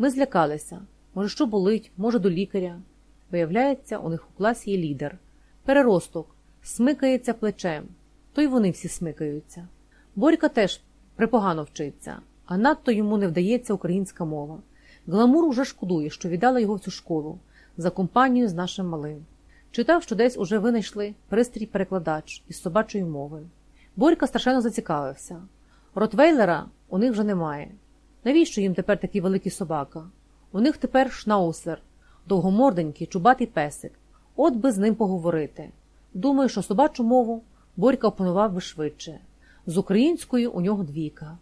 Ми злякалися. Може, що болить, може, до лікаря. Виявляється, у них у класі є лідер. Переросток, смикається плечем, то й вони всі смикаються. Борька теж припогано вчиться, а надто йому не вдається українська мова. Гламур уже шкодує, що віддала його в цю школу за компанію з нашим малим. Читав, що десь уже винайшли пристрій перекладач із собачої мови. Борька страшенно зацікавився. Ротвейлера у них вже немає. Навіщо їм тепер такий великий собака? У них тепер шнаусер, довгоморденький, чубатий песик. От би з ним поговорити. Думаю, що собачу мову Борька опанував би швидше. З українською у нього двійка.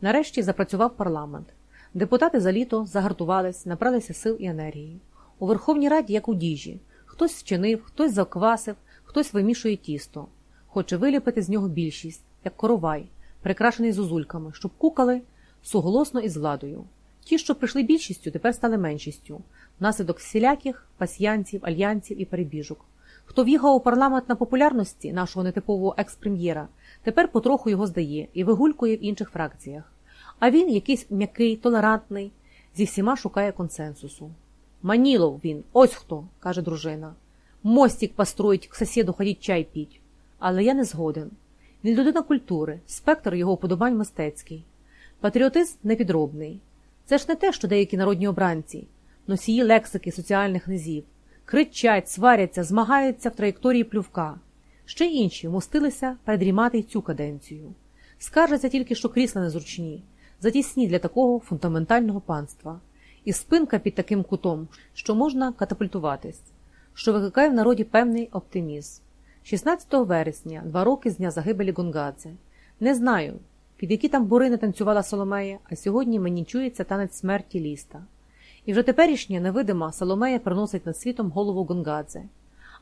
Нарешті запрацював парламент. Депутати за літо загартувались, набралися сил і енергії. У Верховній Раді, як у діжі, хтось вчинив, хтось заквасив, хтось вимішує тісто, хоче виліпити з нього більшість, як коровай, прикрашений зозульками, щоб кукали суголосно із владою. Ті, що прийшли більшістю, тепер стали меншістю, внаслідок всіляких пасьянців, альянсів і перебіжок. Хто в'їхав у парламент на популярності нашого нетипового екс-прем'єра, тепер потроху його здає і вигулькує в інших фракціях. А він якийсь м'який, толерантний, зі всіма шукає консенсусу. Манілов він, ось хто, каже дружина. Мостик построїть, к сусіду ходіть чай піть. Але я не згоден. Він людина культури, спектр його уподобань мистецький. Патріотизм непідробний. Це ж не те, що деякі народні обранці, носії лексики соціальних низів, кричать, сваряться, змагаються в траєкторії плювка. Ще інші мостилися передрімати й цю каденцію. Скаржаться тільки, що крісла незручні, затісні для такого фундаментального панства, і спинка під таким кутом, що можна катапультуватись, що викликає в народі певний оптимізм. 16 вересня, два роки з дня загибелі Гонгадзе. Не знаю, під які там бурини танцювала Соломея, а сьогодні мені чується танець смерті ліста. І вже теперішня невидима Соломея приносить над світом голову Гонгадзе.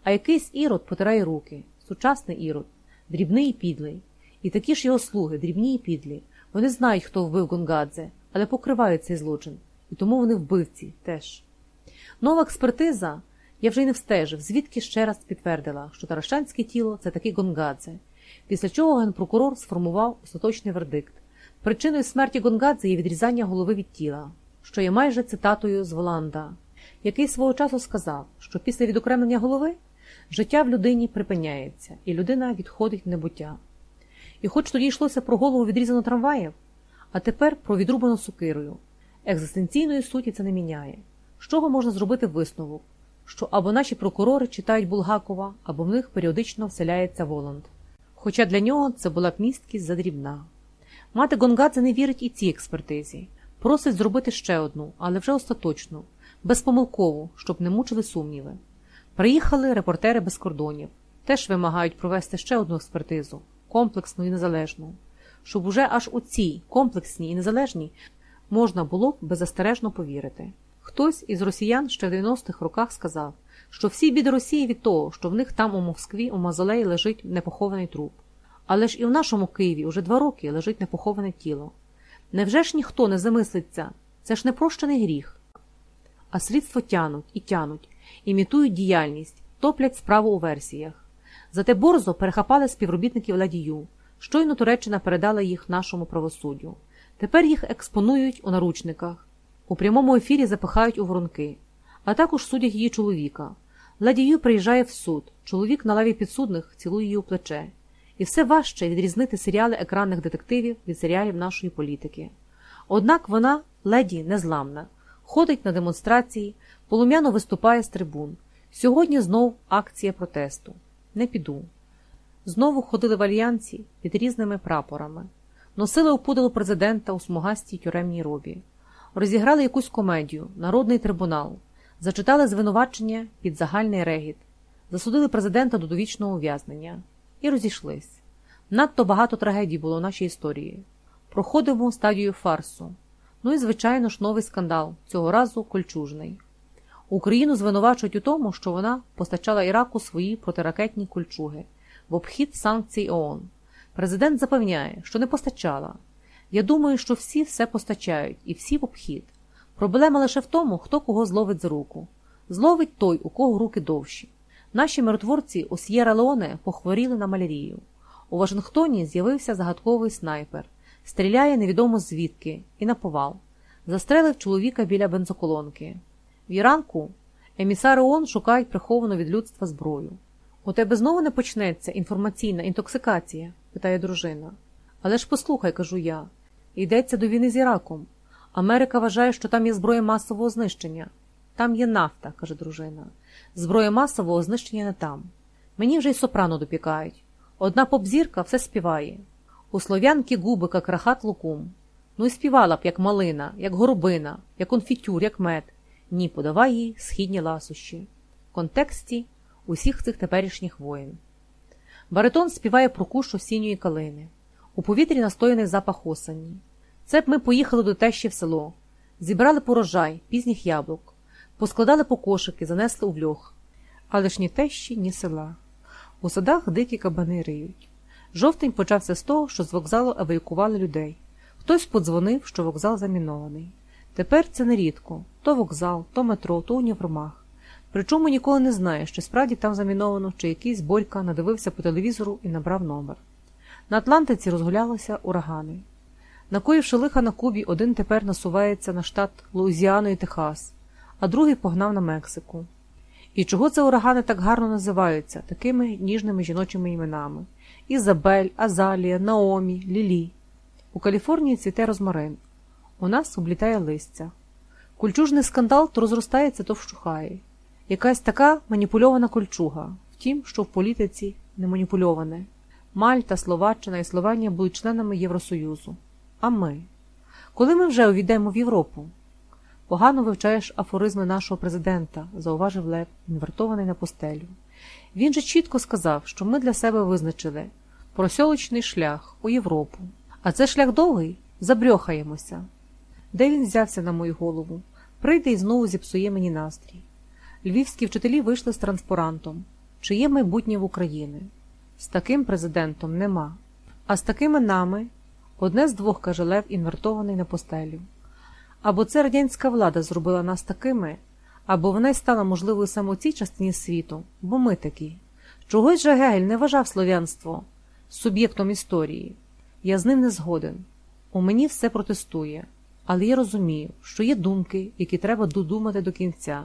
А якийсь ірод потирає руки, сучасний ірод, дрібний і підлий. І такі ж його слуги, дрібні і підлі. Вони знають, хто вбив Гонгадзе, але покривають цей злочин. І тому вони вбивці теж. Нова експертиза, я вже й не встежив, звідки ще раз підтвердила, що Таращанське тіло це такий Гонгадзе, після чого генпрокурор сформував остаточний вердикт. Причиною смерті Гонгадзе є відрізання голови від тіла, що є майже цитатою з Воланда, який свого часу сказав, що після відокремлення голови життя в людині припиняється, і людина відходить в небуття. І хоч тоді йшлося про голову відрізану трамваєв, а тепер про відрубану сукирою. Екзистенційної суті це не міняє. З чого можна зробити висновок? Що або наші прокурори читають Булгакова, або в них періодично вселяється Воланд. Хоча для нього це була б місткість задрібна. Мати Гонгадзе не вірить і цій експертизі, просить зробити ще одну, але вже остаточну, безпомилкову, щоб не мучили сумніви. Приїхали репортери без кордонів, теж вимагають провести ще одну експертизу, комплексну і незалежну, щоб уже аж у цій комплексній і незалежній можна було б беззастережно повірити. Хтось із росіян ще в 90-х роках сказав, що всі біди Росії від того, що в них там у Москві у мавзолеї лежить непохований труп. Але ж і в нашому Києві уже два роки лежить непоховане тіло. Невже ж ніхто не замислиться? Це ж не прощений гріх. А слідство тянуть і тянуть, імітують діяльність, топлять справу у версіях. Зате борзо перехапали співробітників ладію. Щойно Туреччина передала їх нашому правосуддю. Тепер їх експонують у наручниках, у прямому ефірі запихають у воронки, а також судять її чоловіка. Ладію приїжджає в суд, чоловік на лаві підсудних цілує її у плече. І все важче відрізнити серіали екранних детективів від серіалів нашої політики. Однак вона, леді, незламна, ходить на демонстрації, полум'яно виступає з трибун. Сьогодні знов акція протесту. Не піду. Знову ходили в альянсі під різними прапорами, носили у пудилу президента у смугастій тюремній робі, розіграли якусь комедію, народний трибунал, зачитали звинувачення під загальний регіт, засудили президента до довічного ув'язнення і розійшлись. Надто багато трагедій було в нашій історії. Проходимо стадію фарсу. Ну і, звичайно ж, новий скандал, цього разу кольчужний. Україну звинувачують у тому, що вона постачала Іраку свої протиракетні кольчуги в обхід санкцій ООН. Президент запевняє, що не постачала. Я думаю, що всі все постачають і всі в обхід. Проблема лише в тому, хто кого зловить за руку. Зловить той, у кого руки довші. Наші миротворці у С'єра Леоне похворіли на малярію. У Вашингтоні з'явився загадковий снайпер, стріляє невідомо звідки і на повал. Застрелив чоловіка біля бензоколонки. В Іранку емісари ООН шукають приховану від людства зброю. У тебе знову не почнеться інформаційна інтоксикація? питає дружина. Але ж послухай, кажу я, йдеться до війни з Іраком. Америка вважає, що там є зброя масового знищення. Там є нафта, каже дружина. Зброя масового знищення не там. Мені вже й сопрано допікають. Одна попзірка все співає. У слов'янки губи, як рахат лукум. Ну і співала б, як малина, як горобина, як конфітюр, як мед. Ні, подавай їй східні ласощі. В контексті усіх цих теперішніх воїн. Баритон співає про куш осінньої калини. У повітрі настояний запах осені. Це б ми поїхали до тещі в село, зібрали порожай, пізніх яблук, поскладали по кошики, занесли у льох. Але ж ні тещі, ні села. У садах дикі кабани риють. Жовтень почався з того, що з вокзалу евакували людей. Хтось подзвонив, що вокзал замінований. Тепер це нерідко то вокзал, то метро, то універмаг. Причому ніколи не знає, що справді там заміновано, чи якийсь Борька надивився по телевізору і набрав номер. На Атлантиці розгулялися урагани. Накоївши лиха на Кубі, один тепер насувається на штат Луїзіану і Техас, а другий погнав на Мексику. І чого це урагани так гарно називаються, такими ніжними жіночими іменами Ізабель, Азалія, Наомі, Лілі. У Каліфорнії цвіте розмарин. У нас облітає листя. Кульчужний скандал то розростається, то вщухає. Якась така маніпульована кольчуга, втім, що в політиці не маніпульоване. Мальта, Словаччина і Словенія будуть членами Євросоюзу. А ми? Коли ми вже увійдемо в Європу? Погано вивчаєш афоризми нашого президента, зауважив Лев, інвертований на постелю. Він же чітко сказав, що ми для себе визначили просьолочний шлях у Європу. А це шлях довгий, забрьохаємося. Де він взявся на мою голову? Прийде і знову зіпсує мені настрій. Львівські вчителі вийшли з транспарантом. Чи є майбутнє в Україні? З таким президентом нема. А з такими нами одне з двох каже Лев, інвертований на постелю. Або це радянська влада зробила нас такими, або вона й стала можливою саме у цій частині світу, бо ми такі. Чогось же Гегель не вважав слов'янство суб'єктом історії. Я з ним не згоден. У мені все протестує, але я розумію, що є думки, які треба додумати до кінця,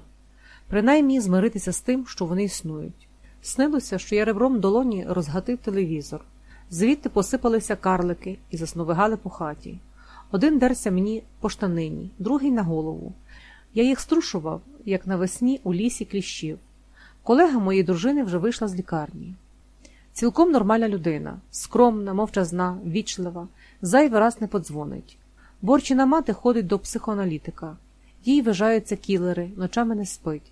принаймні змиритися з тим, що вони існують. Снилося, що я ребром долоні розгатив телевізор, звідти посипалися карлики і засновигали по хаті. Один дерся мені по штанині, другий на голову. Я їх струшував, як навесні у лісі кліщів. Колега моєї дружини вже вийшла з лікарні. Цілком нормальна людина, скромна, мовчазна, вічлива, зайвий раз не подзвонить. Борчина мати ходить до психоаналітика. Їй вважаються кілери, ночами не спить.